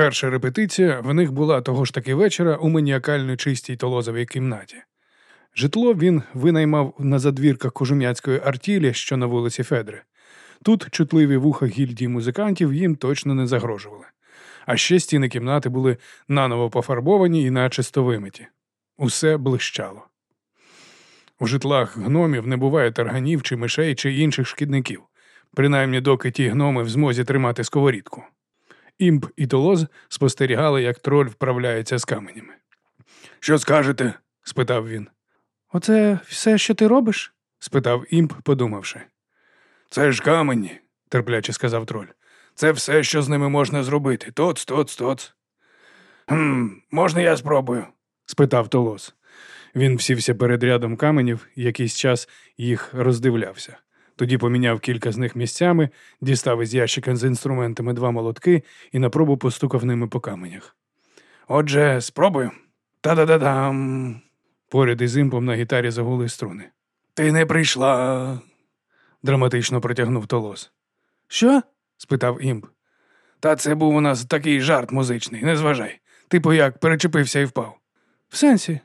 Перша репетиція в них була того ж таки вечора у маніакально чистій толозовій кімнаті. Житло він винаймав на задвірках кожум'яцької артілі, що на вулиці Федри. Тут чутливі вуха гільдії музикантів їм точно не загрожували. А ще стіни кімнати були наново пофарбовані і начисто вимиті. Усе блищало. У житлах гномів не буває тарганів чи мишей чи інших шкідників, принаймні доки ті гноми в змозі тримати сковорідку. Імп і толоз спостерігали, як троль вправляється з каменями. Що скажете? спитав він. Оце все, що ти робиш? спитав імп, подумавши. Це ж камені, терпляче сказав троль. Це все, що з ними можна зробити. Тоц, тоц, тоц. «Хм, Можна я спробую? спитав Толос. Він всівся перед рядом каменів, якийсь час їх роздивлявся. Тоді поміняв кілька з них місцями, дістав із ящика з інструментами два молотки і на пробу постукав ними по каменях. Отже, спробую. Та-да-да-дам. Поряд із імпом на гітарі загули струни. Ти не прийшла, драматично протягнув Толос. Що? спитав імп. Та це був у нас такий жарт музичний, не зважай. Типу як перечепився і впав. В сенсі?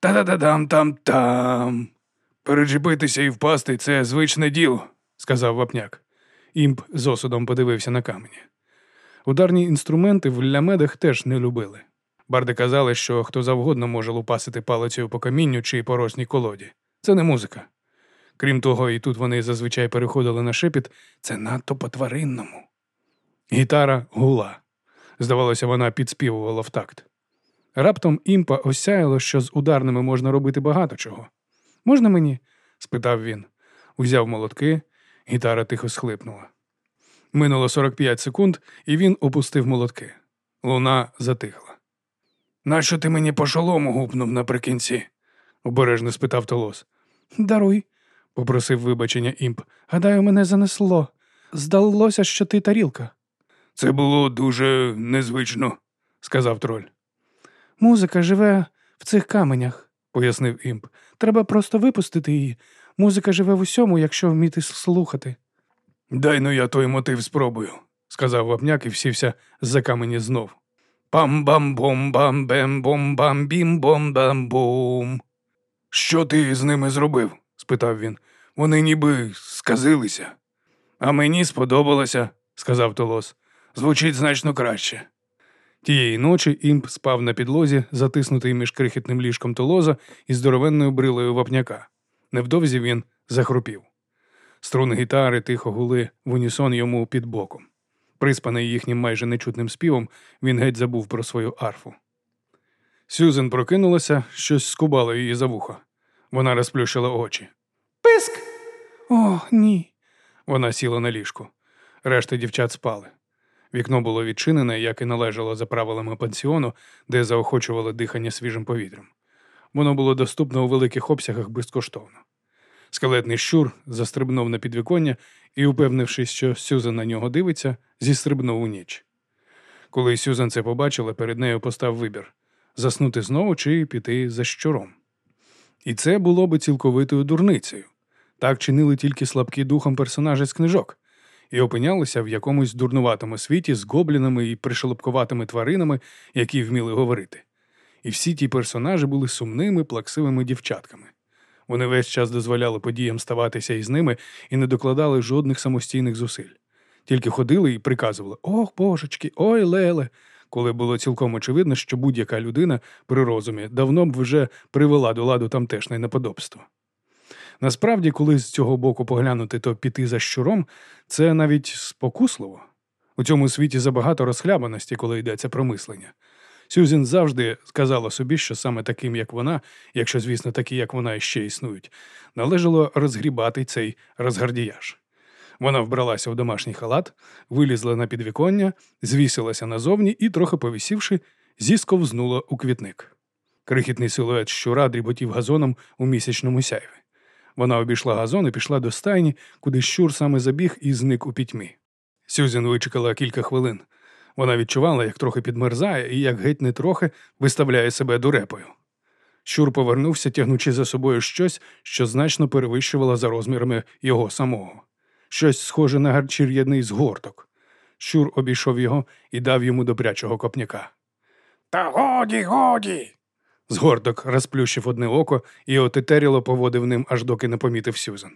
Та-да-да-дам там там. Перечепитися і впасти це звичне діло, сказав вапняк. Імп з осудом подивився на камені. Ударні інструменти в лямедах теж не любили. Барди казали, що хто завгодно може лупасити палицею по камінню чи порожній колоді. Це не музика. Крім того, і тут вони зазвичай переходили на шепіт, це надто по-тваринному. Гітара гула. Здавалося, вона підспівувала в такт. Раптом імпа осяяло, що з ударними можна робити багато чого. Можна мені? спитав він. Узяв молотки, гітара тихо схлипнула. Минуло 45 секунд, і він опустив молотки. Луна затихла. Нащо ти мені по шолому гупнув наприкінці? обережно спитав Толос. Даруй, попросив вибачення імп. Гадаю, мене занесло. Здалося, що ти тарілка. Це було дуже незвично, сказав троль. Музика живе в цих каменях, пояснив імп. Треба просто випустити її. Музика живе в усьому, якщо вміти слухати. Дай ну я той мотив спробую, сказав вапняк і всівся за камені знов. пам бам бом бам бем бом бам бім бом бам бум Що ти з ними зробив? спитав він. Вони ніби сказилися. А мені сподобалося, сказав Толос. Звучить значно краще. Тієї ночі імп спав на підлозі, затиснутий між крихітним ліжком толоза і здоровенною брилою вапняка. Невдовзі він захрупів. Струни гітари тихо гули в унісон йому під боком. Приспаний їхнім майже нечутним співом, він геть забув про свою арфу. Сюзен прокинулася, щось скубало її за вухо. Вона розплющила очі. Писк! О, ні. Вона сіла на ліжку. Решта дівчат спали. Вікно було відчинене, як і належало за правилами пансіону, де заохочували дихання свіжим повітрям. Воно було доступно у великих обсягах безкоштовно. Скелетний щур застрибнув на підвіконня і, упевнившись, що Сюзан на нього дивиться, зістрибнув у ніч. Коли Сюзан це побачила, перед нею постав вибір заснути знову чи піти за щуром. І це було би цілковитою дурницею. Так чинили тільки слабкі духом персонажі з книжок і опинялися в якомусь дурнуватому світі з гоблінами і пришелепкуватими тваринами, які вміли говорити. І всі ті персонажі були сумними, плаксивими дівчатками. Вони весь час дозволяли подіям ставатися із ними і не докладали жодних самостійних зусиль. Тільки ходили і приказували Ох, божечки, ой леле, коли було цілком очевидно, що будь-яка людина при розумі давно б вже привела до ладу тамтешне неподобство. Насправді, коли з цього боку поглянути, то піти за щуром це навіть спокусливо. У цьому світі забагато розхлябаності, коли йдеться про мислення. Сюзін завжди сказала собі, що саме таким, як вона, якщо, звісно, такі, як вона ще існують, належало розгрібати цей розгардіяж. Вона вбралася в домашній халат, вилізла на підвіконня, звісилася назовні і, трохи повісівши, зісковзнула у квітник. Крихітний силует щура дріботів газоном у місячному сяйві. Вона обійшла газон і пішла до стайні, куди щур саме забіг і зник у пітьмі. Сюзін вичекала кілька хвилин. Вона відчувала, як трохи підмерзає і як геть не трохи виставляє себе дурепою. Щур повернувся, тягнучи за собою щось, що значно перевищувало за розмірами його самого, щось схоже на гарчір'яний згорток. Щур обійшов його і дав йому добрячого копняка. Та годі, годі. Згорток розплющив одне око і отетеріло поводив ним, аж доки не помітив Сюзан.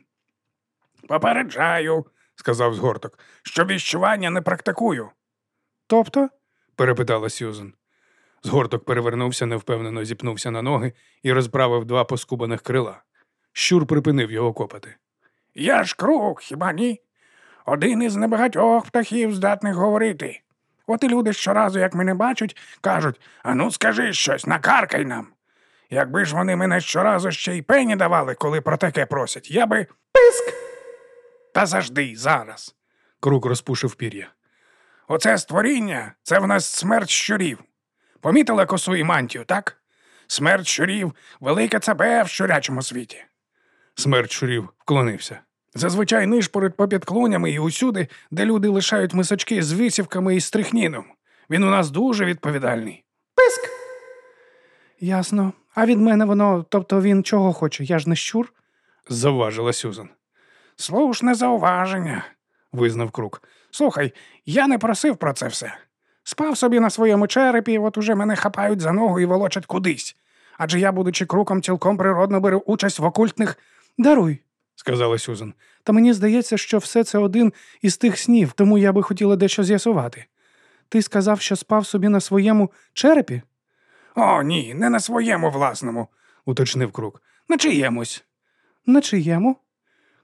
Попереджаю, сказав згорток, що віщування не практикую. Тобто, перепитала Сюзан. Згорток перевернувся, невпевнено зіпнувся на ноги і розправив два поскубаних крила. Щур припинив його копати. Я ж круг, хіба ні? Один із небагатьох птахів здатних говорити. От і люди щоразу, як мене бачать, кажуть ану, скажи щось, накаркай нам. Якби ж вони мене щоразу ще й пені давали, коли про таке просять, я би писк. Та завжди, зараз. Крук розпушив пір'я. Оце створіння це в нас смерть щурів. Помітили косу і мантію, так? Смерть щурів велике цабе в щурячому світі. Смерть щурів вклонився. Зазвичай нишпорить попід клунями і усюди, де люди лишають мисочки з висівками і стрихніном. Він у нас дуже відповідальний. Писк! ясно. А від мене воно, тобто він чого хоче? Я ж не щур? Завважила Сюзан. Слушне зауваження, Визнав крук. Слухай, я не просив про це все. Спав собі на своєму черепі, от уже мене хапають за ногу і волочать кудись. Адже я, будучи круком, цілком природно беру участь в окультних. Даруй. Сказала Сюзан. Та мені здається, що все це один із тих снів, тому я би хотіла дещо з'ясувати. Ти сказав, що спав собі на своєму черепі? О, ні, не на своєму власному, уточнив крук. на чиємусь. На чиєму?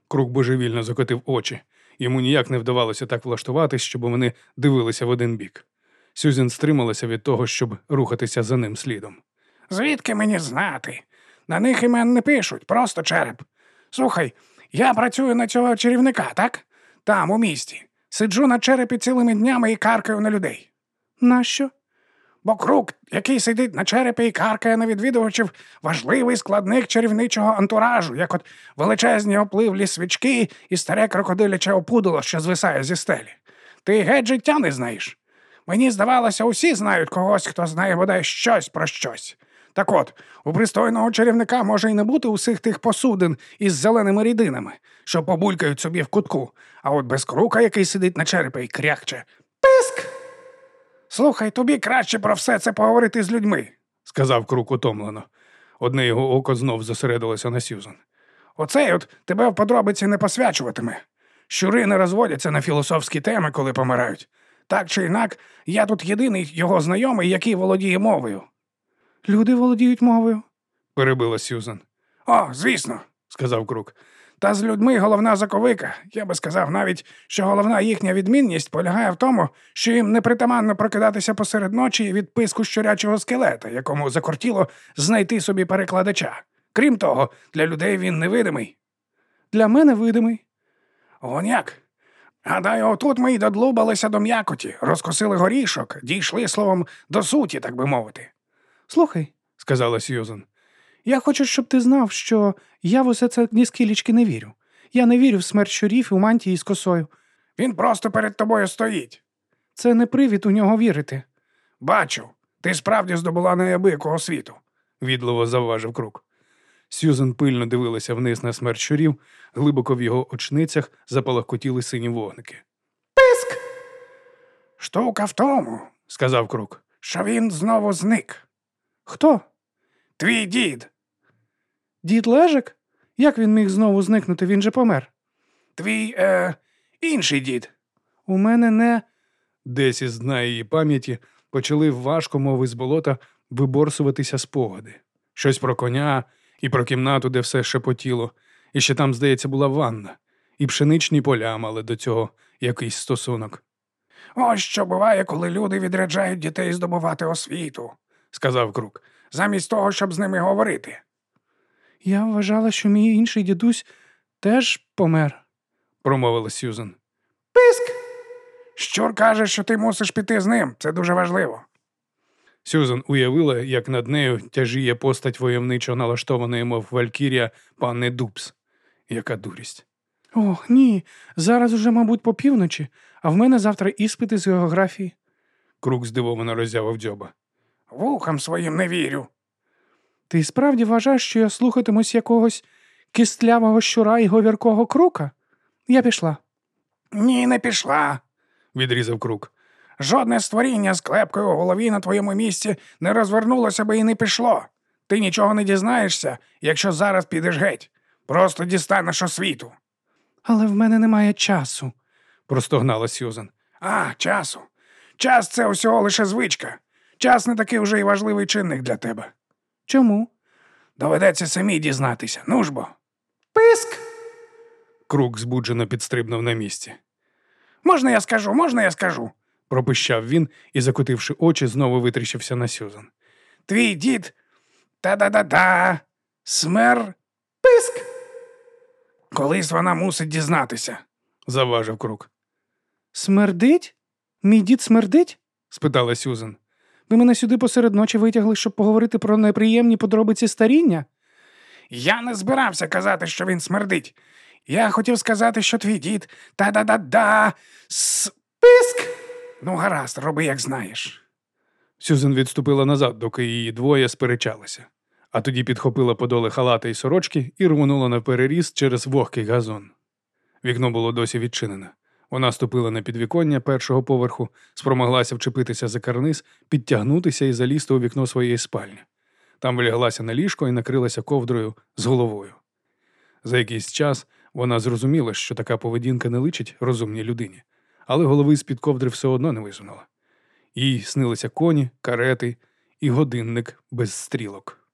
Крук божевільно закотив очі. Йому ніяк не вдавалося так влаштуватись, щоб вони дивилися в один бік. Сюзен стрималася від того, щоб рухатися за ним слідом. Звідки мені знати? На них імен не пишуть, просто череп. Слухай, я працюю на цього чарівника, так? Там, у місті. Сиджу на черепі цілими днями і каркаю на людей. Нащо? Бо круг, який сидить на черепі і каркає на відвідувачів, важливий складник чарівничого антуражу, як от величезні опливлі свічки і старе крокодиляче опудало, що звисає зі стелі. Ти геть життя не знаєш. Мені здавалося, усі знають когось, хто знає бодай щось про щось. Так от, у пристойного чарівника може й не бути усіх тих посудин із зеленими рідинами, що побулькають собі в кутку, а от без крука, який сидить на черепі і кряхче. Писк! Слухай, тобі краще про все це поговорити з людьми. сказав крук утомлено. Одне його око знов зосередилося на Сюзан. Оцей от тебе в подробиці не посвячуватиме. Щури не розводяться на філософські теми, коли помирають. Так чи інак, я тут єдиний його знайомий, який володіє мовою. Люди володіють мовою. перебила Сюзан. О, звісно, сказав крук. Та з людьми головна заковика. Я би сказав навіть, що головна їхня відмінність полягає в тому, що їм непритаманно прокидатися посеред ночі від писку щурячого скелета, якому закортіло знайти собі перекладача. Крім того, для людей він невидимий. Для мене видимий. Он як? Гадаю, отут ми й додлубалися до м'якоті, розкосили горішок, дійшли словом до суті, так би мовити. Слухай, сказала Сьюзан. я хочу, щоб ти знав, що я в усе це ні скілічки не вірю. Я не вірю в смерть щурів у мантії з косою. Він просто перед тобою стоїть. Це не привід у нього вірити. Бачу, ти справді здобула неабиякого світу. відливо завважив крук. Сьюзен пильно дивилася вниз на смерть щурів, глибоко в його очницях запалахкотіли сині вогники. Писк! Штука в тому, Сказав крук. що він знову зник. Хто? Твій дід, Дід Лежик? Як він міг знову зникнути? Він же помер. твій е, інший дід. У мене не. Десь із дна її пам'яті почали важко, мови з болота, виборсуватися спогади. Щось про коня і про кімнату, де все шепотіло, і ще там, здається, була ванна, і пшеничні поля мали до цього якийсь стосунок, Ось що буває, коли люди відряджають дітей здобувати освіту, сказав крук. замість того, щоб з ними говорити. Я вважала, що мій інший дідусь теж помер. промовила Сьюзен. Писк! Щур каже, що ти мусиш піти з ним. Це дуже важливо. Сюзан уявила, як над нею тяжіє постать войовничо налаштованої, мов Валькірія, панни Дубс. Яка дурість. Ох, ні. Зараз уже, мабуть, по півночі, а в мене завтра іспити з географії. Крук здивовано роззявив дзьоба. Вухам своїм не вірю. Ти справді вважаєш, що я слухатимусь якогось кистлявого щура і говіркого крука? Я пішла. Ні, не пішла. відрізав крук. Жодне створіння з клепкою у голові на твоєму місці не розвернулося би і не пішло. Ти нічого не дізнаєшся, якщо зараз підеш геть. Просто дістанеш освіту. Але в мене немає часу. простогнала Сьюзен. А, часу. Час це усього лише звичка. Час не такий вже й важливий чинник для тебе. Чому? Доведеться самі дізнатися. Ну ж бо. Писк. Крук збуджено підстрибнув на місці. Можна я скажу, можна я скажу. Пропищав він і, закотивши очі, знову витріщився на Сьюзен. Твій дід. Та-да-да-да. Смер. Писк. Колись вона мусить дізнатися. Заважив крук. Смердить? Мій дід смердить? спитала Сюзен. Ви мене сюди посеред ночі витягли, щоб поговорити про неприємні подробиці старіння? Я не збирався казати, що він смердить. Я хотів сказати, що твій дід. Та-да-да-да. Списк. Ну, гаразд, роби, як знаєш. Сюзен відступила назад, доки її двоє сперечалися, а тоді підхопила подоли халата й сорочки і рвонула на переріз через вогкий газон. Вікно було досі відчинене. Вона ступила на підвіконня першого поверху, спромоглася вчепитися за карниз, підтягнутися і залізти у вікно своєї спальні. Там вляглася на ліжко і накрилася ковдрою з головою. За якийсь час вона зрозуміла, що така поведінка не личить розумній людині, але голови з-під ковдри все одно не висунула. Їй снилися коні, карети і годинник без стрілок.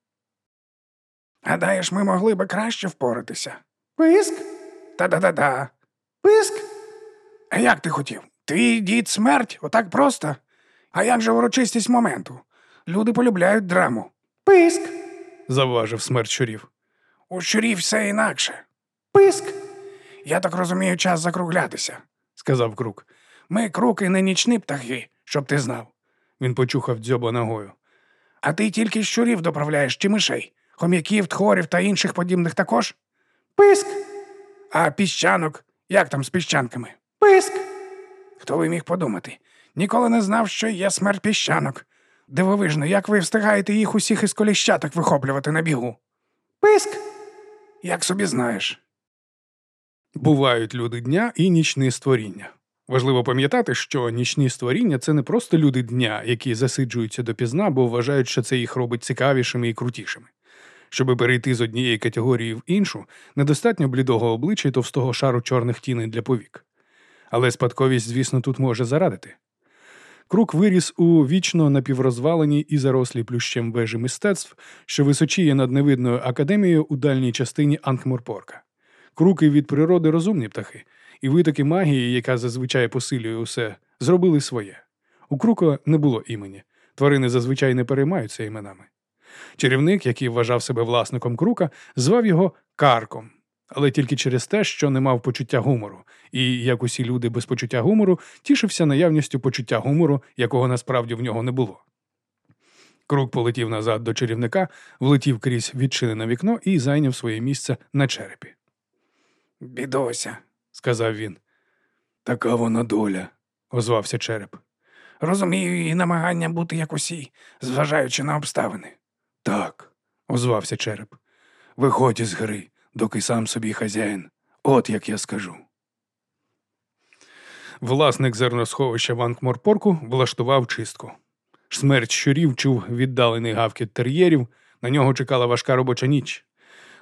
Гадаєш, ми могли би краще впоратися. Писк? Та-да-да-да. Писк? А як ти хотів? Твій дід смерть, отак просто. А як же урочистість моменту? Люди полюбляють драму. Писк? Завважив смерть щурів. У щурів все інакше. Писк? Я так розумію, час закруглятися. сказав крук. Ми круки не нічні птахи, щоб ти знав. Він почухав дзьоба ногою. А ти тільки щурів доправляєш чи мишей, хом'яків, тхорів та інших подібних також? Писк? А піщанок, як там з піщанками? Писк? Хто би міг подумати? Ніколи не знав, що є смерть піщанок. Дивовижно, як ви встигаєте їх усіх із коліщаток вихоплювати на бігу? Писк? Як собі знаєш. Бувають люди дня і нічні створіння. Важливо пам'ятати, що нічні створіння це не просто люди дня, які засиджуються допізна, бо вважають, що це їх робить цікавішими і крутішими. Щоби перейти з однієї категорії в іншу, недостатньо блідого обличчя і товстого шару чорних тіней для повік. Але спадковість, звісно, тут може зарадити. Крук виріс у вічно напіврозваленій і зарослій плющем вежі мистецтв, що височіє над невидною академією у дальній частині Анкморпорка. Круки від природи розумні птахи, і витоки магії, яка зазвичай посилює усе, зробили своє. У Крука не було імені. Тварини зазвичай не переймаються іменами. Чарівник, який вважав себе власником крука, звав його Карком, але тільки через те, що не мав почуття гумору, і, як усі люди без почуття гумору, тішився наявністю почуття гумору, якого насправді в нього не було. Крук полетів назад до чарівника, влетів крізь відчинене вікно і зайняв своє місце на черепі. Бідося. сказав він. Така вона доля, озвався череп. Розумію її намагання бути як усі, зважаючи на обставини. Так, озвався череп. Виходь із гри, доки сам собі хазяїн. От як я скажу. Власник зерносховища в Анкморпорку влаштував чистку. Смерть щурів чув віддалений гавкіт тер'єрів, на нього чекала важка робоча ніч.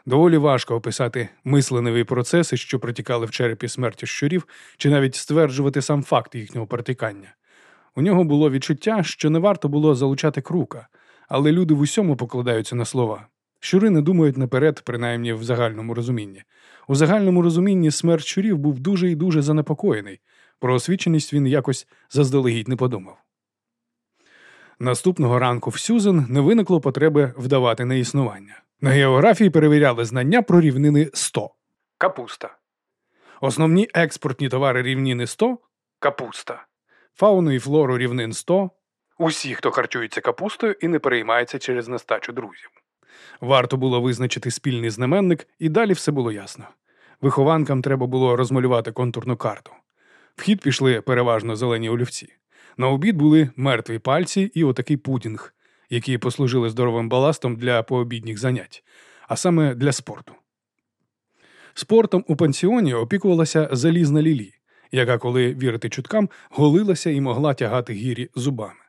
Доволі важко описати мисленеві процеси, що протікали в черепі смерті щурів, чи навіть стверджувати сам факт їхнього протікання. У нього було відчуття, що не варто було залучати крука, але люди в усьому покладаються на слова. Щури не думають наперед, принаймні в загальному розумінні. У загальному розумінні смерть щурів був дуже і дуже занепокоєний. Про освіченість він якось заздалегідь не подумав. Наступного ранку в Сюзен не виникло потреби вдавати на існування. На географії перевіряли знання про рівнини 100. Капуста. Основні експортні товари рівнини 100 капуста. Фауну і флору рівнин 100 усі, хто харчується капустою і не переймається через нестачу друзів. Варто було визначити спільний знаменник, і далі все було ясно. Вихованкам треба було розмалювати контурну карту. В хід пішли переважно зелені олівці. На обід були мертві пальці і отакий пудінг, які послужили здоровим баластом для пообідніх занять, а саме для спорту. Спортом у пансіоні опікувалася залізна лілі, яка, коли вірити чуткам, голилася і могла тягати гірі зубами.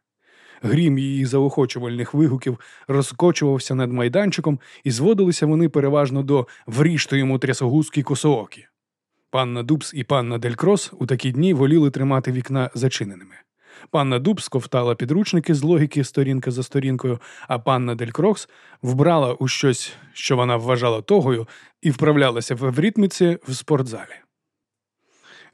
Грім її заохочувальних вигуків розкочувався над майданчиком, і зводилися вони переважно до вріжто йому трясогузкі косоокі. Панна Дубс і панна Делькрокс у такі дні воліли тримати вікна зачиненими. Панна Дубс ковтала підручники з логіки сторінка за сторінкою, а панна Делькрокс вбралась у щось, що вона вважала тогою, і вправлялася в евритміці в спортзалі.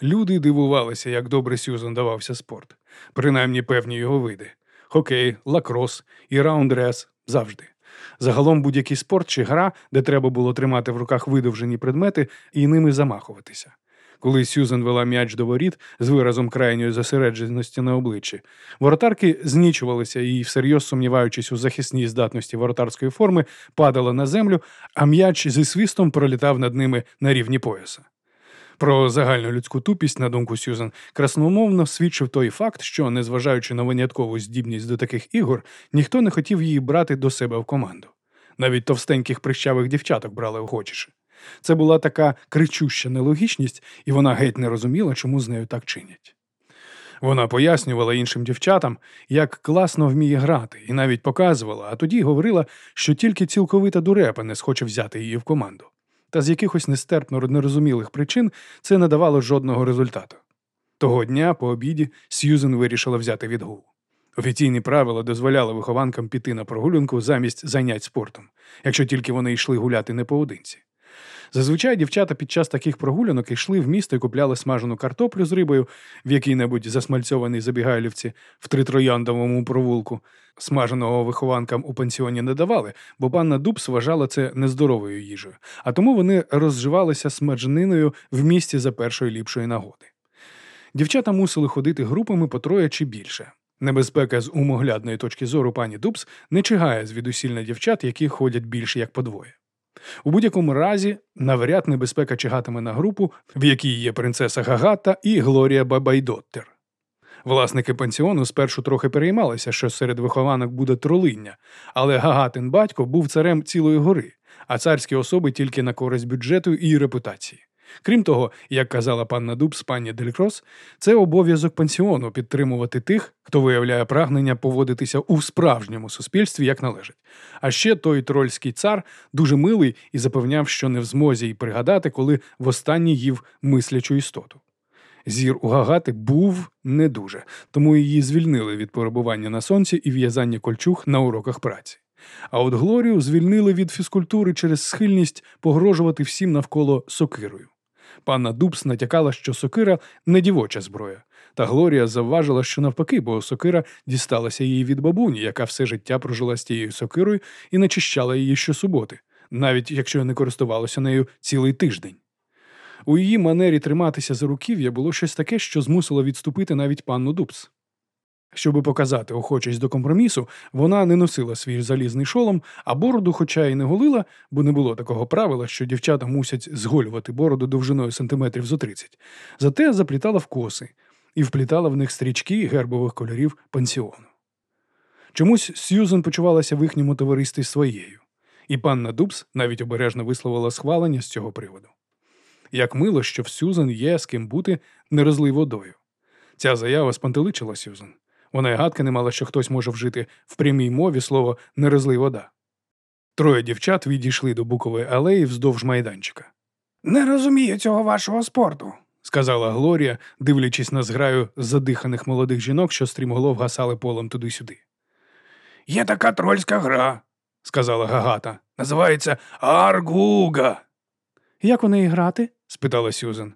Люди дивувалися, як добре Сюзан давався спорт, принаймні певні його види хокей, лакрос і раундерс завжди. Загалом будь-який спорт чи гра, де треба було тримати в руках видовжені предмети і ними замахуватися. Коли Сюзан вела м'яч до воріт з виразом крайньої зосередженості на обличчі, воротарки знічувалися і, всерйоз сумніваючись у захисній здатності воротарської форми, падала на землю, а м'яч зі свистом пролітав над ними на рівні пояса. Про загальну людську тупість, на думку Сюзан, красномовно свідчив той факт, що, незважаючи на виняткову здібність до таких ігор, ніхто не хотів її брати до себе в команду. Навіть товстеньких прищавих дівчаток брали охочіше. Це була така кричуща нелогічність, і вона геть не розуміла, чому з нею так чинять. Вона пояснювала іншим дівчатам, як класно вміє грати, і навіть показувала, а тоді говорила, що тільки цілковита дурепа не схоче взяти її в команду. Та з якихось нестерпно нерозумілих причин це не давало жодного результату. Того дня по обіді Сьюзен вирішила взяти відгул. Офіційні правила дозволяли вихованкам піти на прогулянку замість занять спортом, якщо тільки вони йшли гуляти не поодинці. Зазвичай дівчата під час таких прогулянок йшли в місто і купляли смажену картоплю з рибою в якій-небудь засмальцьованій забігайлівці в тритрояндовому провулку. Смаженого вихованкам у пансіоні не давали, бо панна Дубс вважала це нездоровою їжею, а тому вони розживалися смажениною в місті за першої ліпшої нагоди. Дівчата мусили ходити групами по троє чи більше. Небезпека з умоглядної точки зору пані Дубс не чигає звідусіль на дівчат, які ходять більше як по двоє. У будь-якому разі, навряд небезпека чигатиме на групу, в якій є принцеса Гагата і Глорія Бабайдоттер. Власники пансіону спершу трохи переймалися, що серед вихованок буде тролиння, але Гагатин батько був царем цілої гори, а царські особи тільки на користь бюджету і репутації. Крім того, як казала панна Дубс, пані Делькрос, це обов'язок пансіону підтримувати тих, хто виявляє прагнення поводитися у справжньому суспільстві як належить. А ще той трольський цар дуже милий і запевняв, що не в змозі й пригадати, коли востаннє їв мислячу істоту. Зір у Гагати був не дуже, тому її звільнили від перебування на сонці і в'язання кольчуг на уроках праці. А от Глорію звільнили від фізкультури через схильність погрожувати всім навколо сокирою. Панна Дубс натякала, що сокира не дівоча зброя, та Глорія завважила, що навпаки, бо сокира дісталася їй від бабуні, яка все життя прожила з тією сокирою і начищала її щосуботи, навіть якщо не користувалося нею цілий тиждень. У її манері триматися за руків'я було щось таке, що змусило відступити навіть панну Дубс. Щоби показати охочість до компромісу, вона не носила свій залізний шолом, а бороду, хоча й не голила, бо не було такого правила, що дівчата мусять зголювати бороду довжиною сантиметрів зо 30, зате заплітала в коси і вплітала в них стрічки гербових кольорів пансіону. Чомусь Сьюзен почувалася в їхньому товаристві своєю, і панна Дубс навіть обережно висловила схвалення з цього приводу. Як мило, що в Сюзан є з ким бути не водою. Ця заява спантеличила Сюзан. Вона й гадки не мала, що хтось може вжити в прямій мові слово не розлий вода. Троє дівчат відійшли до букової алеї вздовж майданчика. Не розумію цього вашого спорту. Сказала Глорія, дивлячись на зграю задиханих молодих жінок, що стрімголов гасали полем туди-сюди. Є така трольська гра, сказала Гагата. Називається Аргуга. Як у неї грати? спитала Сюзан.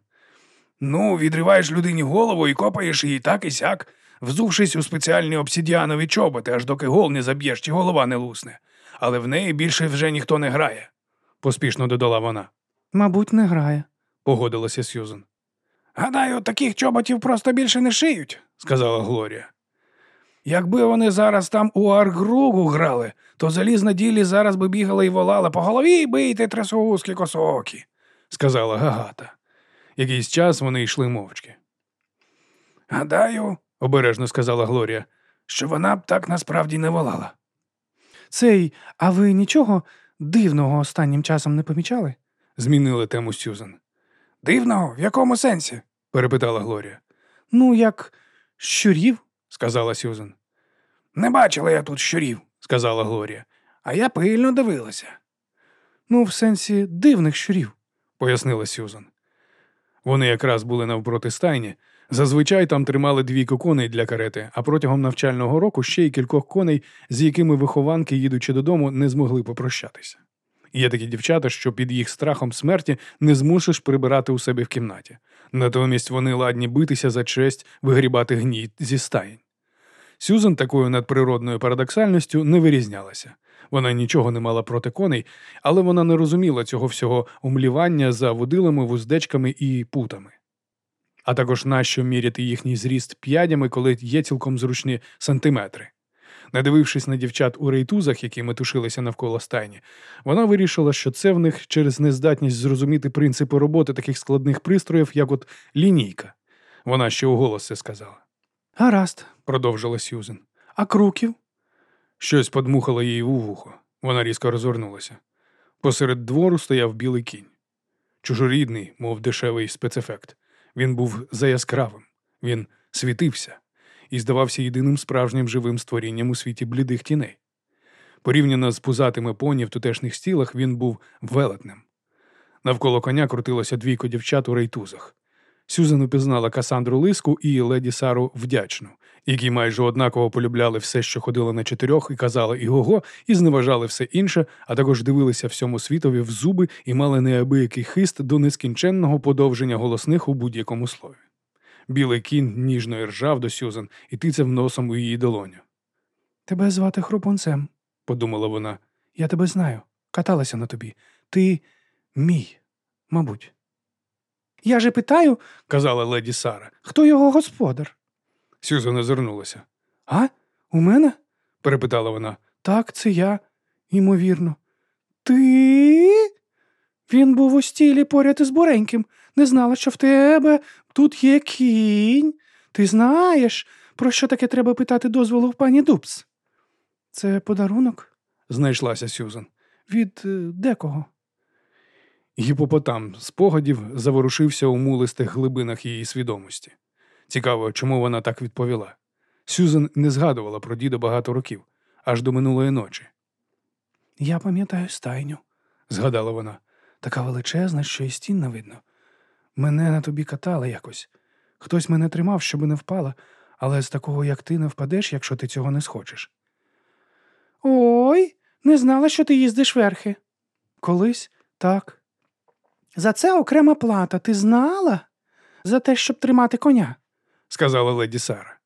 Ну, відриваєш людині голову і копаєш її так і сяк, взувшись у спеціальні обсідіанові чоботи, аж доки гол не заб'єш чи голова не лусне. Але в неї більше вже ніхто не грає, поспішно додала вона. Мабуть, не грає, погодилася Сюзан. Гадаю, таких чоботів просто більше не шиють, сказала Глорія. Якби вони зараз там у Аргругу грали, то залізна ділі зараз би бігала і волала по голові бийте трясогузки косоокі, сказала Гагата. Якийсь час вони йшли мовчки. Гадаю, обережно сказала Глорія, що вона б так насправді не волала. Цей, а ви нічого дивного останнім часом не помічали? змінили тему Сюзан. Дивного? В якому сенсі? перепитала Глорія. Ну, як щурів. сказала Сюзан. Не бачила я тут щурів, Сказала Глорія, а я пильно дивилася. Ну, в сенсі дивних щурів. пояснила Сюзан. Вони якраз були навпроти стайні. Зазвичай там тримали двійко коней для карети, а протягом навчального року ще й кількох коней, з якими вихованки, їдучи додому, не змогли попрощатися. Є такі дівчата, що під їх страхом смерті не змусиш прибирати у себе в кімнаті. Натомість вони ладні битися за честь вигрібати гній зі стаєнь. Сюзан такою надприродною парадоксальністю не вирізнялася. Вона нічого не мала проти коней, але вона не розуміла цього всього умлівання за водилами, вуздечками і путами. А також нащо міряти їхній зріст п'ядями, коли є цілком зручні сантиметри. Надивившись на дівчат у рейтузах, які метушилися навколо стайні, вона вирішила, що це в них через нездатність зрозуміти принципи роботи таких складних пристроїв, як от лінійка. Вона ще уголос це сказала, Гаразд. продовжила Сюзен. А круків? Щось подмухало їй у вухо. Вона різко розвернулася. Посеред двору стояв білий кінь. Чужорідний, мов дешевий спецефект. Він був заяскравим, він світився і здавався єдиним справжнім живим створінням у світі блідих тіней. Порівняно з пузатими поні в тутешніх стілах, він був велетним. Навколо коня крутилося двійко дівчат у рейтузах. Сюзан упізнала Касандру Лиску і леді Сару Вдячну, які майже однаково полюбляли все, що ходило на чотирьох, і казали іго-го, і зневажали все інше, а також дивилися всьому світові в зуби і мали неабиякий хист до нескінченного подовження голосних у будь-якому слові. Білий кінь ніжно іржав до Сюзан і тицяв носом у її долоню. Тебе звати хрупунцем. Подумала вона. Я тебе знаю. Каталася на тобі. Ти мій, мабуть. Я же питаю, казала леді Сара. хто його господар? Сюзан озирнулася. А? У мене? Перепитала вона. Так, це я, ймовірно. Ти? Він був у стілі поряд із Буреньким. Не знала, що в тебе тут є кінь. Ти знаєш, про що таке треба питати дозволу в пані Дубс? Це подарунок Знайшлася Сюзан. від е, декого. Гіпопотам спогадів заворушився у мулистих глибинах її свідомості. Цікаво, чому вона так відповіла. Сюзан не згадувала про діда багато років, аж до минулої ночі, Я пам'ятаю стайню. згадала вона. Така величезна, що і стін не видно. Мене на тобі катали якось. Хтось мене тримав, щоб не впала, але з такого, як ти, не впадеш, якщо ти цього не схочеш. Ой, не знала, що ти їздиш верхи. Колись так. За це окрема плата, ти знала? За те, щоб тримати коня. сказала леді Сара.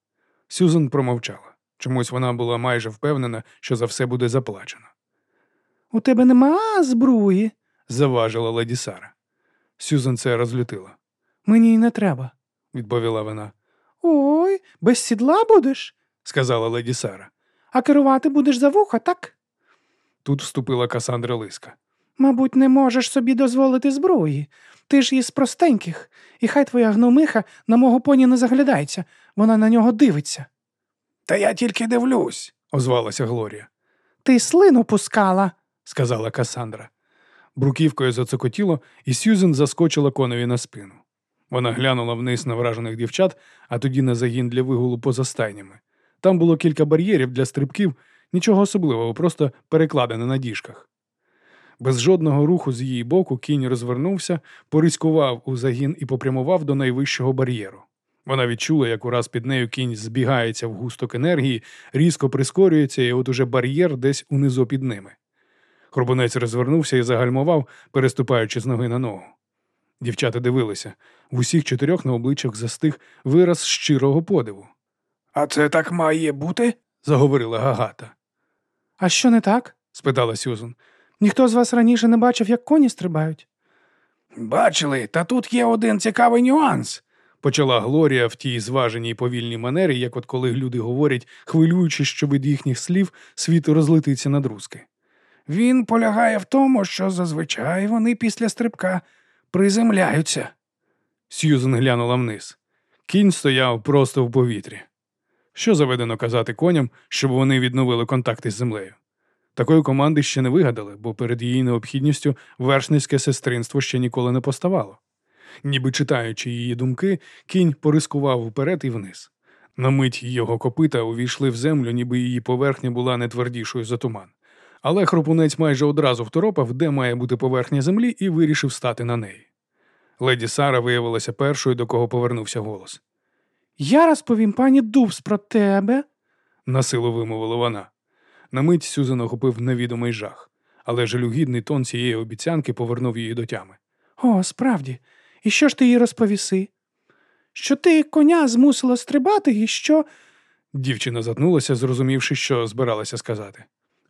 Сюзан промовчала. Чомусь вона була майже впевнена, що за все буде заплачено. У тебе нема збруї. Заважила леді Сара. Сюзан це розлютила, Мені й не треба. відповіла вона. Ой, без сідла будеш, Сказала леді Сара. а керувати будеш за вуха, так? Тут вступила Касандра Лиска. Мабуть, не можеш собі дозволити зброї. Ти ж із простеньких, і хай твоя гномиха на мого поні не заглядається, вона на нього дивиться. Та я тільки дивлюсь. озвалася Глорія. Ти слину пускала. сказала Касандра. Бруківкою зацокотіло, і Сюзен заскочила коневі на спину. Вона глянула вниз на вражених дівчат, а тоді на загін для вигулу поза стайнями. Там було кілька бар'єрів для стрибків, нічого особливого, просто перекладене на діжках. Без жодного руху з її боку кінь розвернувся, пориськував у загін і попрямував до найвищого бар'єру. Вона відчула, як ураз під нею кінь збігається в густок енергії, різко прискорюється, і от уже бар'єр десь унизу під ними. Хробунець розвернувся і загальмував, переступаючи з ноги на ногу. Дівчата дивилися. В усіх чотирьох на обличчях застиг вираз щирого подиву, А це так має бути? заговорила Гагата. А що не так? спитала Сюзан. Ніхто з вас раніше не бачив, як коні стрибають. Бачили, та тут є один цікавий нюанс. Почала Глорія в тій зваженій повільній манері, як от коли люди говорять, хвилюючись, що від їхніх слів світ розлетиться на друзки. Він полягає в тому, що зазвичай вони після стрибка приземляються. Сьюзен глянула вниз. Кінь стояв просто в повітрі. Що заведено казати коням, щоб вони відновили контакти з землею? Такої команди ще не вигадали, бо перед її необхідністю вершницьке сестринство ще ніколи не поставало. Ніби читаючи її думки, кінь порискував вперед і вниз. На мить його копита увійшли в землю, ніби її поверхня була не твердішою за туман. Але хропунець майже одразу второпав, де має бути поверхня землі, і вирішив стати на неї. Леді Сара виявилася першою, до кого повернувся голос. Я розповім пані Дубс про тебе. Насилу вимовила вона. На мить Сюзан охопив невідомий жах, але жалюгідний тон цієї обіцянки повернув її до тями. О, справді. І що ж ти їй розповіси? Що ти коня змусила стрибати, і що. Дівчина затнулася, зрозумівши, що збиралася сказати.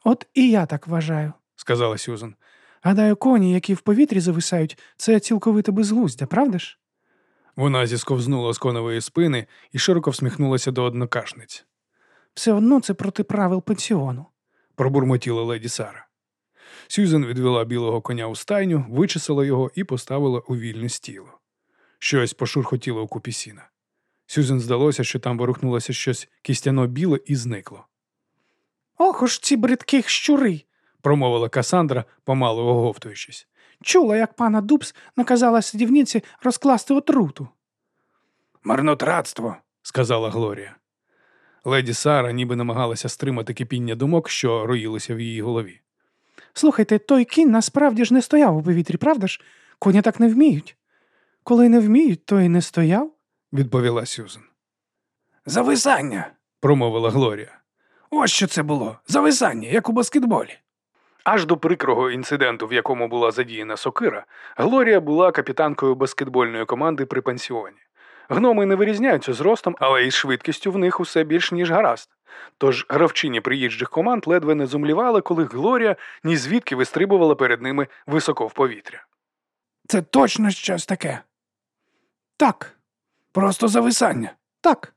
От і я так вважаю. Сказала Сюзан. Гадаю, коні, які в повітрі зависають, це цілковите безглуздя, правда ж? Вона зісковзнула з конової спини і широко всміхнулася до однокашниць. Все одно це проти правил пенсіону. Пробурмотіла леді Сара. Сюзан відвела білого коня у стайню, вичесала його і поставила у вільне стіло. Щось пошурхотіло у купі сіна. Сюзан здалося, що там ворухнулося щось кістяно біле і зникло. Ох уж ці бридкі щури. Промовила Касандра, помало оговтуючись. Чула, як пана Дубс наказала сидівниці розкласти отруту. Марнотратство. сказала Глорія. Леді Сара ніби намагалася стримати кипіння думок, що роїлися в її голові. Слухайте, той кінь насправді ж не стояв у повітрі, правда ж? Коні так не вміють. Коли не вміють, то й не стояв. відповіла Сюзан. Зависання. Промовила Глорія. Ось що це було. Зависання, як у баскетболі. Аж до прикрого інциденту, в якому була задіяна сокира, Глорія була капітанкою баскетбольної команди при пансіоні. Гноми не вирізняються зростом, але із швидкістю в них усе більш ніж гаразд. Тож гравчині приїжджих команд ледве не зумлівали, коли Глорія ні звідки вистрибувала перед ними високо в повітря. Це точно щось таке. Так, Просто зависання. так.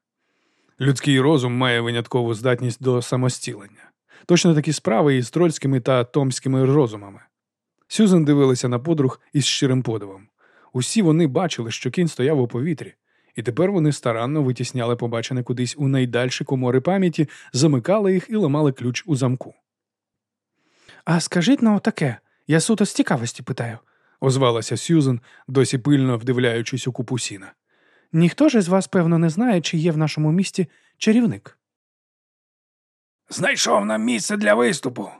Людський розум має виняткову здатність до самостілення. Точно такі справи із трольськими та томськими розумами. Сюзан дивилася на подруг із щирим подивом. Усі вони бачили, що кінь стояв у повітрі, і тепер вони старанно витісняли побачене кудись у найдальші комори пам'яті, замикали їх і ламали ключ у замку. А скажіть на отаке, я суто з цікавості питаю. Озвалася Сюзан, досі пильно вдивляючись у купу сіна. Ніхто ж із вас, певно, не знає, чи є в нашому місті чарівник. Знайшов нам місце для виступу.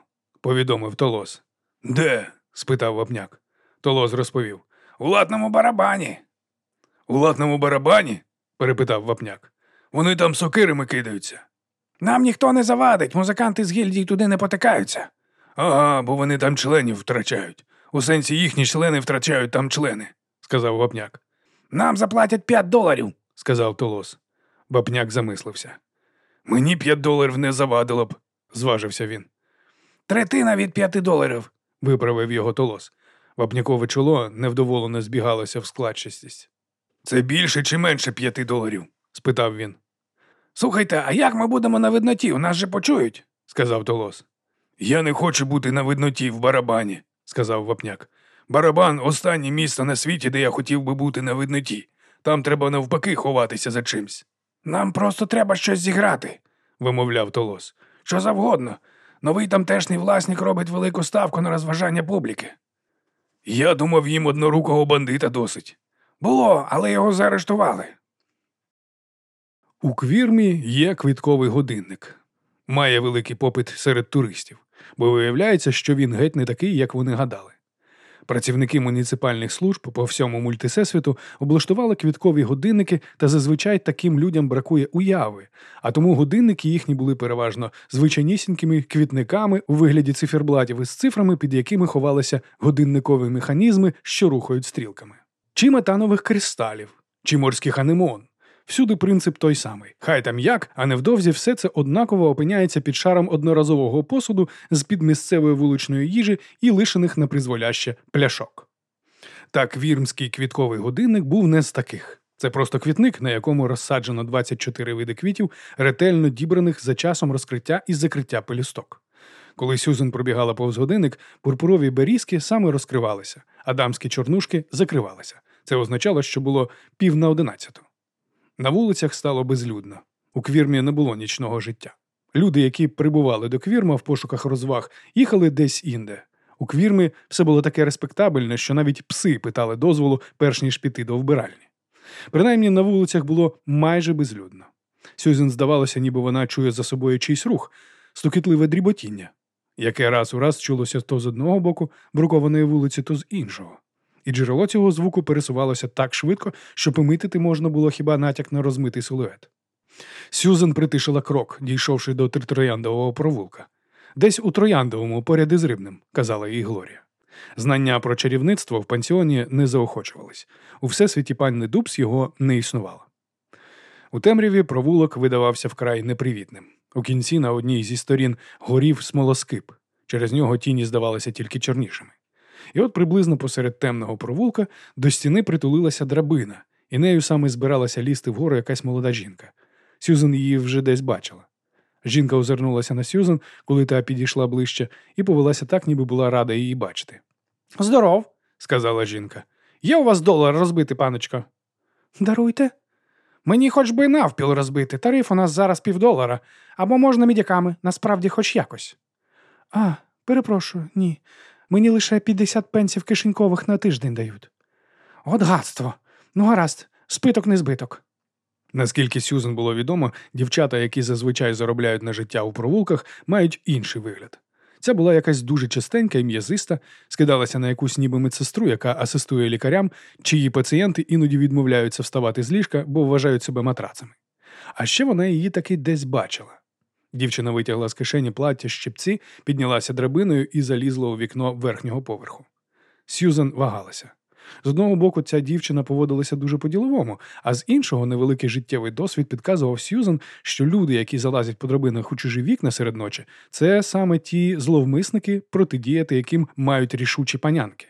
Повідомив Толос. Де? спитав вапняк. Толос розповів. У латному барабані. У латному барабані? перепитав вапняк. Вони там сокирами кидаються. Нам ніхто не завадить, музиканти з гільдії туди не потикаються. Ага, бо вони там членів втрачають. У сенсі їхні члени втрачають там члени, сказав вапняк. Нам заплатять п'ять доларів. сказав Толос. Вапняк замислився. Мені п'ять доларів не завадило б, зважився він. Третина від п'яти доларів. Виправив його Толос. Вапнякове чоло невдоволено збігалося в складчастість. Це більше чи менше п'яти доларів? спитав він, Слухайте, а як ми будемо на видноті? У Нас же почують. сказав Толос. Я не хочу бути на видноті в барабані, сказав вапняк. Барабан останнє місце на світі, де я хотів би бути на видноті. Там треба навпаки ховатися за чимсь, Нам просто треба щось зіграти. вимовляв Толос. Що завгодно. Новий тамтешній власник робить велику ставку на розважання публіки. Я думав, їм однорукого бандита досить. Було, але його заарештували. У квірмі є квітковий годинник. Має великий попит серед туристів, бо виявляється, що він геть не такий, як вони гадали. Працівники муніципальних служб по всьому мультисесвіту облаштували квіткові годинники, та зазвичай таким людям бракує уяви, а тому годинники їхні були переважно звичайнісінькими квітниками у вигляді циферблатів із цифрами, під якими ховалися годинникові механізми, що рухають стрілками, чи метанових кристалів, чи морських анемон. Всюди принцип той самий. Хай там як, а невдовзі все це однаково опиняється під шаром одноразового посуду з під місцевої вуличної їжі і лишених на призволяще пляшок. Так вірмський квітковий годинник був не з таких. Це просто квітник, на якому розсаджено 24 види квітів, ретельно дібраних за часом розкриття і закриття пелюсток. Коли Сюзен пробігала повз годинник, пурпурові берізки саме розкривалися, а дамські чорнушки закривалися. Це означало, що було пів на одинадцяту. На вулицях стало безлюдно. У квірмі не було нічного життя. Люди, які прибували до квірма в пошуках розваг, їхали десь інде. У квірмі все було таке респектабельне, що навіть пси питали дозволу, перш ніж піти до вбиральні. Принаймні на вулицях було майже безлюдно. Сюзен здавалося, ніби вона чує за собою чийсь рух, стукітливе дріботіння, яке раз у раз чулося то з одного боку брукованої вулиці, то з іншого. І джерело цього звуку пересувалося так швидко, що помітити можна було хіба натяк на розмитий силует. Сюзен притишила крок, дійшовши до тритрояндового провулка. Десь у Трояндовому поряд із рибним, казала їй Глорія. Знання про чарівництво в пансіоні не заохочувались. У всесвіті панни Дубс його не існувало. У темряві провулок видавався вкрай непривітним. У кінці на одній зі сторін горів смолоскип. Через нього тіні здавалися тільки чорнішими. І от приблизно посеред темного провулка до стіни притулилася драбина, і нею саме збиралася лізти вгору якась молода жінка. Сюзен її вже десь бачила. Жінка озирнулася на Сюзен, коли та підійшла ближче, і повелася так, ніби була рада її бачити. Здоров, Сказала жінка. Є у вас долар розбити, паночко? даруйте. Мені хоч би навпіл розбити. Тариф у нас зараз півдолара. Або можна мідяками, насправді хоч якось. А, перепрошую, ні. Мені лише 50 пенсів кишенькових на тиждень дають. От гадство. Ну, гаразд, спиток не збиток. Наскільки Сюзен було відомо, дівчата, які зазвичай заробляють на життя у провулках, мають інший вигляд. Ця була якась дуже чистенька і м'язиста, скидалася на якусь ніби медсестру, яка асистує лікарям, чиї пацієнти іноді відмовляються вставати з ліжка, бо вважають себе матрацами. А ще вона її таки десь бачила. Дівчина витягла з кишені плаття щепці, піднялася драбиною і залізла у вікно верхнього поверху. Сьюзен вагалася. З одного боку, ця дівчина поводилася дуже по-діловому, а з іншого невеликий життєвий досвід підказував Сьюзен, що люди, які залазять по драбинах у чужі вікна серед ночі, це саме ті зловмисники, протидіяти яким мають рішучі панянки.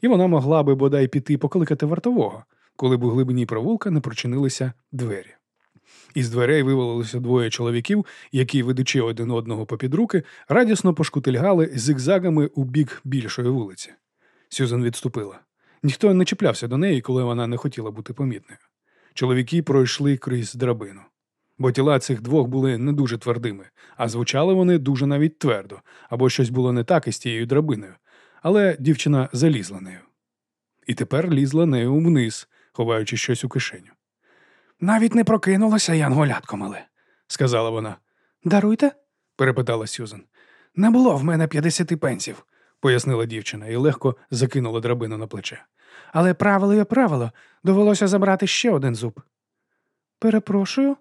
І вона могла би бодай піти покликати вартового, коли б у глибині провулка не прочинилися двері. Із дверей вивалилося двоє чоловіків, які, ведучи один одного попід руки, радісно пошкутильгали зигзагами у бік більшої вулиці. Сюзан відступила. Ніхто не чіплявся до неї, коли вона не хотіла бути помітною. Чоловіки пройшли крізь драбину, бо тіла цих двох були не дуже твердими, а звучали вони дуже навіть твердо, або щось було не так із тією драбиною, але дівчина залізла нею. І тепер лізла нею вниз, ховаючи щось у кишеню. Навіть не прокинулося янголятко мале, Сказала вона, Даруйте? перепитала Сюзан. Не було в мене 50 пенсів. Пояснила дівчина і легко закинула драбину на плече. Але правило є правило. Довелося забрати ще один зуб. Перепрошую.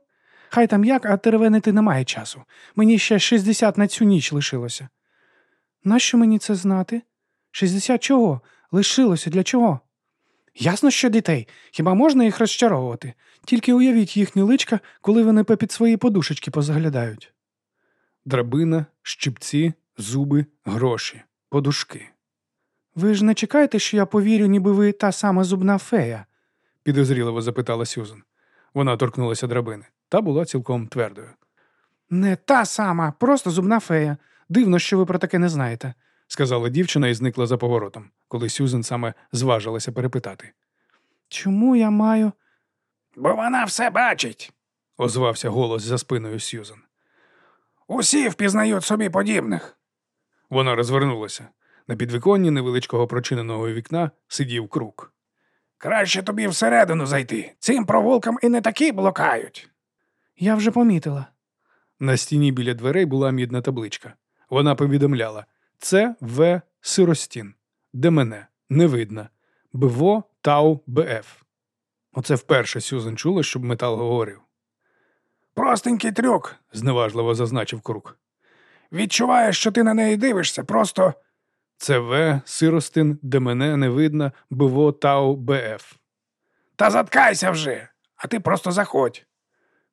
Хай там як, а теревенити немає часу. Мені ще 60 на цю ніч лишилося. Нащо мені це знати? 60 чого? Лишилося для чого? Ясно, що дітей. Хіба можна їх розчаровувати? Тільки уявіть їхні личка, коли вони попід свої подушечки позаглядають. Драбина, щипці, зуби, гроші, подушки. Ви ж не чекаєте, що я повірю, ніби ви та сама зубна фея? підозріливо запитала Сюзан. Вона торкнулася драбини. Та була цілком твердою. Не та сама, просто зубна фея. Дивно, що ви про таке не знаєте. сказала дівчина і зникла за поворотом, коли Сюзан саме зважилася перепитати. Чому я маю. Бо вона все бачить. Озвався голос за спиною Сюзан. Усі впізнають собі подібних. Вона розвернулася. На підвіконні невеличкого прочиненого вікна сидів круг. Краще тобі всередину зайти. Цим провулкам і не такі блокають. Я вже помітила. На стіні біля дверей була мідна табличка. Вона повідомляла це В. Сиростін, де мене не видно. БВО Тау БФ. Оце вперше Сюзан чула, щоб метал говорив. Простенький трюк. зневажливо зазначив круг. Відчуваєш, що ти на неї дивишся, просто Це В. Сиростин, де мене не видно. БВО Тау БФ. та заткайся вже, а ти просто заходь.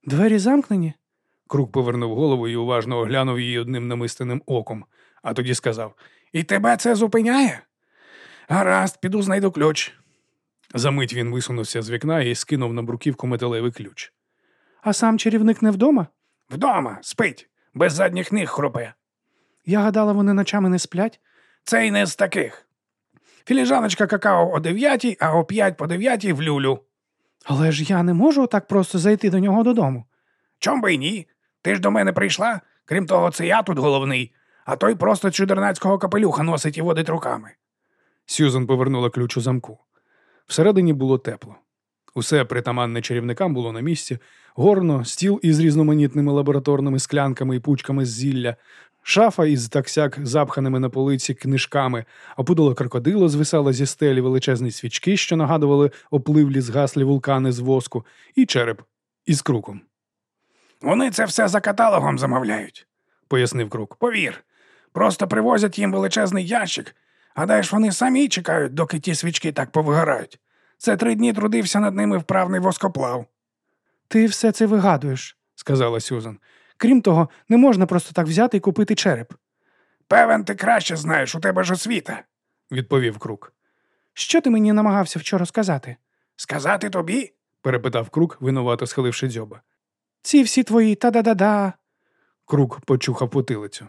Двері замкнені? Круг повернув голову і уважно оглянув її одним намистеним оком, а тоді сказав: І тебе це зупиняє? Гаразд, піду знайду ключ. Замить він висунувся з вікна і скинув на бруківку металевий ключ. А сам чарівник не вдома? Вдома, спить, без задніх ніг хрупе. Я гадала, вони ночами не сплять. Це й не з таких. Філіжаночка какао о дев'ятій, а о п'ять по дев'ятій в люлю. Але ж я не можу так просто зайти до нього додому. Чом би й ні? Ти ж до мене прийшла? Крім того, це я тут головний. а той просто чудернацького капелюха носить і водить руками. Сьюзен повернула ключ у замку. Всередині було тепло. Усе притаманне чарівникам було на місці: горно, стіл із різноманітними лабораторними склянками і пучками з зілля, шафа із таксяк запханими на полиці книжками, опудало крокодило звисало зі стелі величезні свічки, що нагадували опливлі згаслі вулкани з воску, і череп із круком, Вони це все за каталогом замовляють. пояснив крук. Повір, просто привозять їм величезний ящик. Гадаєш, вони самі чекають, доки ті свічки так повигорають. Це три дні трудився над ними вправний воскоплав. Ти все це вигадуєш. сказала Сюзан. Крім того, не можна просто так взяти і купити череп. Певен, ти краще знаєш, у тебе ж освіта. відповів крук. Що ти мені намагався вчора сказати? Сказати тобі? Перепитав крук, винувато схиливши дзьоба. Ці всі твої та-да-да-да. Крук почухав потилицю.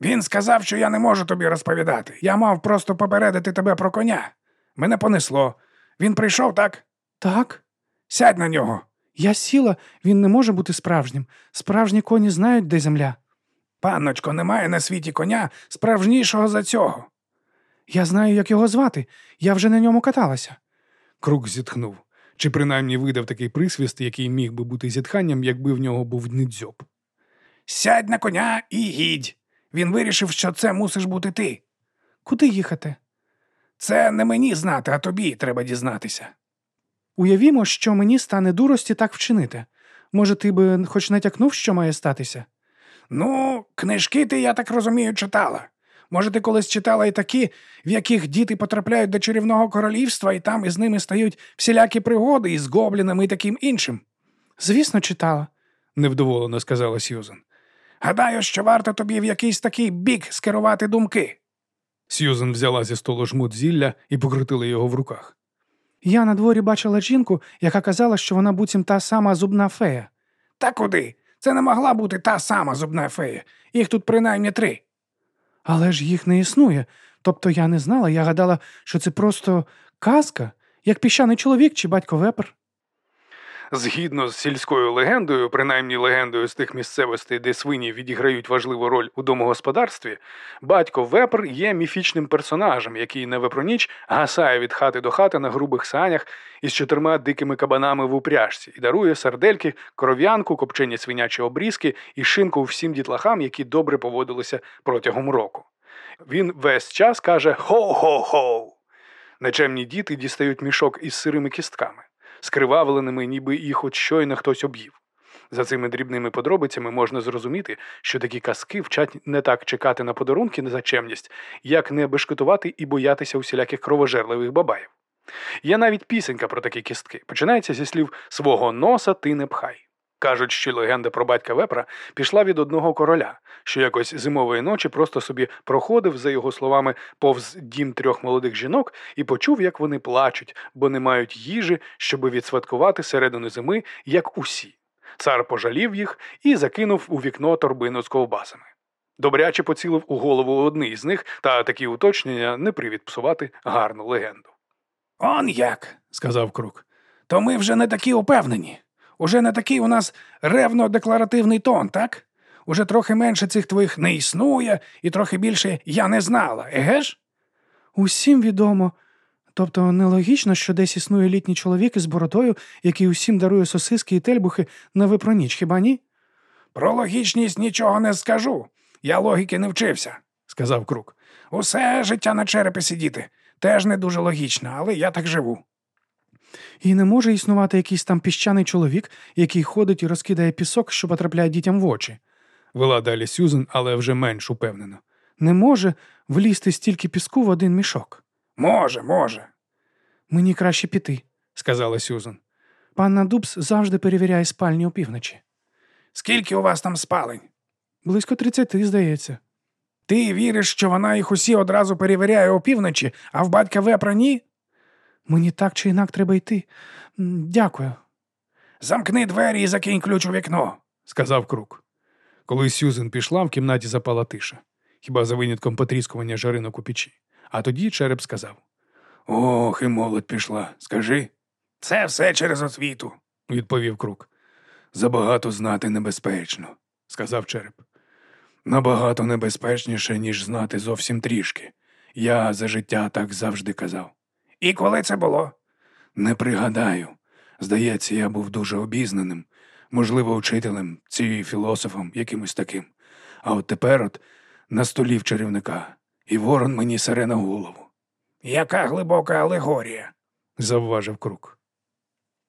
Він сказав, що я не можу тобі розповідати. Я мав просто попередити тебе про коня. Мене понесло. Він прийшов, так? Так, Сядь на нього. я сіла, він не може бути справжнім. Справжні коні знають, де земля. Панночко, немає на світі коня справжнішого за цього. Я знаю, як його звати. Я вже на ньому каталася. Крук зітхнув. Чи принаймні видав такий присвіст, який міг би бути зітханням, якби в нього був не дзьоб. Сядь на коня і їдь. Він вирішив, що це мусиш бути ти. Куди їхати? Це не мені знати, а тобі треба дізнатися. Уявімо, що мені стане дурості так вчинити. Може, ти би хоч натякнув, що має статися? Ну, книжки ти, я так розумію, читала. Може, ти колись читала і такі, в яких діти потрапляють до чарівного королівства, і там із ними стають всілякі пригоди із гоблінами і таким іншим. Звісно, читала. невдоволено сказала Сьюзан. Гадаю, що варто тобі в якийсь такий бік скерувати думки. Сьюзан взяла зі столу жмут зілля і покрутила його в руках. Я на дворі бачила жінку, яка казала, що вона буцім та сама зубна фея. Та куди? Це не могла бути та сама зубна фея. Їх тут принаймні три. Але ж їх не існує. Тобто я не знала, я гадала, що це просто казка, як піщаний чоловік чи батько вепер. Згідно з сільською легендою, принаймні легендою з тих місцевостей, де свині відіграють важливу роль у домогосподарстві, батько Вепр є міфічним персонажем, який на вепроніч гасає від хати до хати на грубих санях із чотирма дикими кабанами в упряжці і дарує сардельки, кров'янку, копчені свинячі обрізки і шинку всім дітлахам, які добре поводилися протягом року. Він весь час каже «Хо-хо-хо!». Нечемні діти дістають мішок із сирими кістками скривавленими, ніби їх от щойно хтось об'їв. За цими дрібними подробицями можна зрозуміти, що такі казки вчать не так чекати на подарунки за чемність, як не бешкетувати і боятися усіляких кровожерливих бабаїв. Є навіть пісенька про такі кістки. Починається зі слів свого носа ти не пхай. Кажуть, що легенда про батька вепра пішла від одного короля, що якось зимової ночі просто собі проходив, за його словами, повз дім трьох молодих жінок і почув, як вони плачуть, бо не мають їжі, щоби відсвяткувати середину зими, як усі. Цар пожалів їх і закинув у вікно торбину з ковбасами. Добряче поцілив у голову одний з них, та такі уточнення не привід псувати гарну легенду. Он як, Сказав крук. то ми вже не такі упевнені. Уже не такий у нас ревно-декларативний тон, так? Уже трохи менше цих твоїх не існує, і трохи більше я не знала, еге ж? Усім відомо. Тобто нелогічно, що десь існує літній чоловік із бородою, який усім дарує сосиски і тельбухи на випроніч, хіба ні? Про логічність нічого не скажу. Я логіки не вчився. Сказав крук. Усе життя на черепі сидіти. Теж не дуже логічно, але я так живу. І не може існувати якийсь там піщаний чоловік, який ходить і розкидає пісок, що потрапляє дітям в очі. Вела далі Сюзен, але вже менш упевнено. Не може влізти стільки піску в один мішок. Може, може. Мені краще піти. Сказала Сюзен. Панна Дубс завжди перевіряє спальні опівночі. Скільки у вас там спалень? Близько тридцяти, здається. Ти віриш, що вона їх усі одразу перевіряє опівночі, а в батька вепра ні? Мені так чи інак треба йти. Дякую. Замкни двері і закинь ключ у вікно. сказав крук. Коли Сюзен пішла, в кімнаті запала тиша, хіба за винятком потріскування жаринок у печі. А тоді череп сказав: Ох, і молодь пішла. Скажи. Це все через освіту. відповів крук. Забагато знати небезпечно. Сказав череп. Набагато небезпечніше, ніж знати зовсім трішки. Я за життя так завжди казав. І коли це було? Не пригадаю. Здається, я був дуже обізнаним, можливо, учителем цією філософом якимось таким. А от тепер от на столі в чарівника, і ворон мені сере на голову, Яка глибока алегорія. завважив круг.